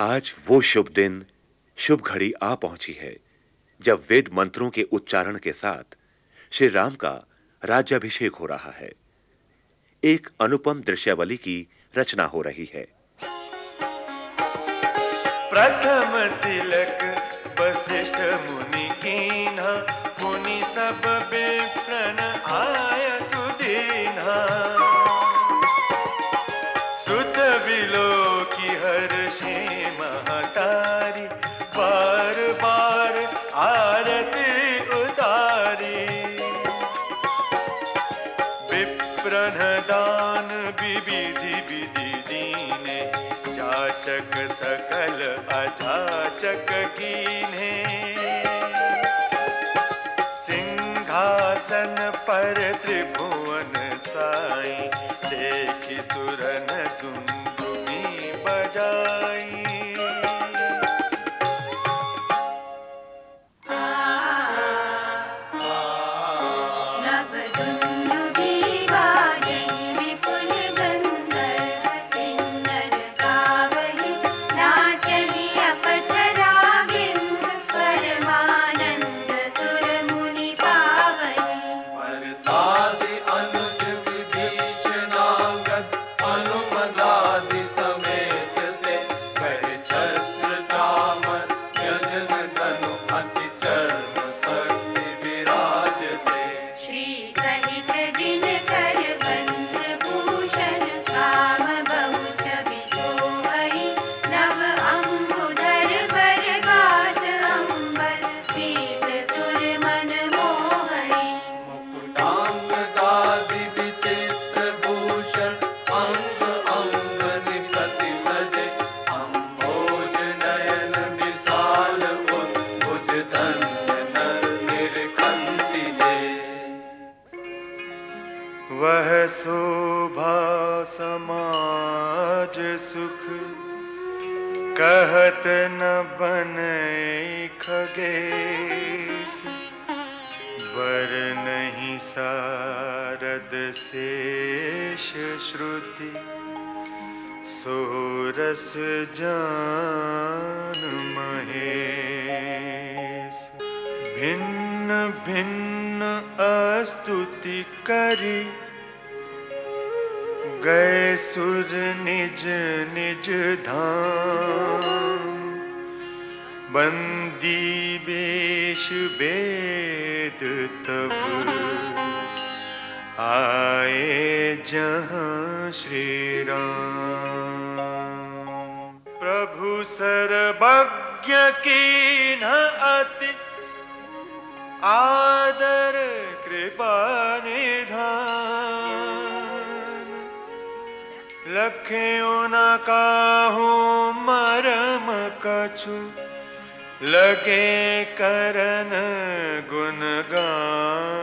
आज वो शुभ दिन, शुभ घड़ी आ पहुँची है, जब वेद मंत्रों के उच्चारण के साथ श्री राम का राज्याभिषेक हो रहा है। एक अनुपम दृश्यावली की रचना हो रही है। प्रथम तिलक, वशिष्ठ मुनि सब आय विप्रन दान विविधि विधि दीने जाचक सकल अजाचक कीने। सिंहासन पर त्रिभुवन साई देखी समाज सुख कहत न बने खगेश बर नहीं सारद शेष श्रुति, सोरस जान महेश। भिन्न भिन्न अस्तुति करी गए सुर निज निज धाम। बंदी बेश वेद तब आए जहाँ श्री राम। लख्यों न काहू मरम कछु लगे करन गुणगान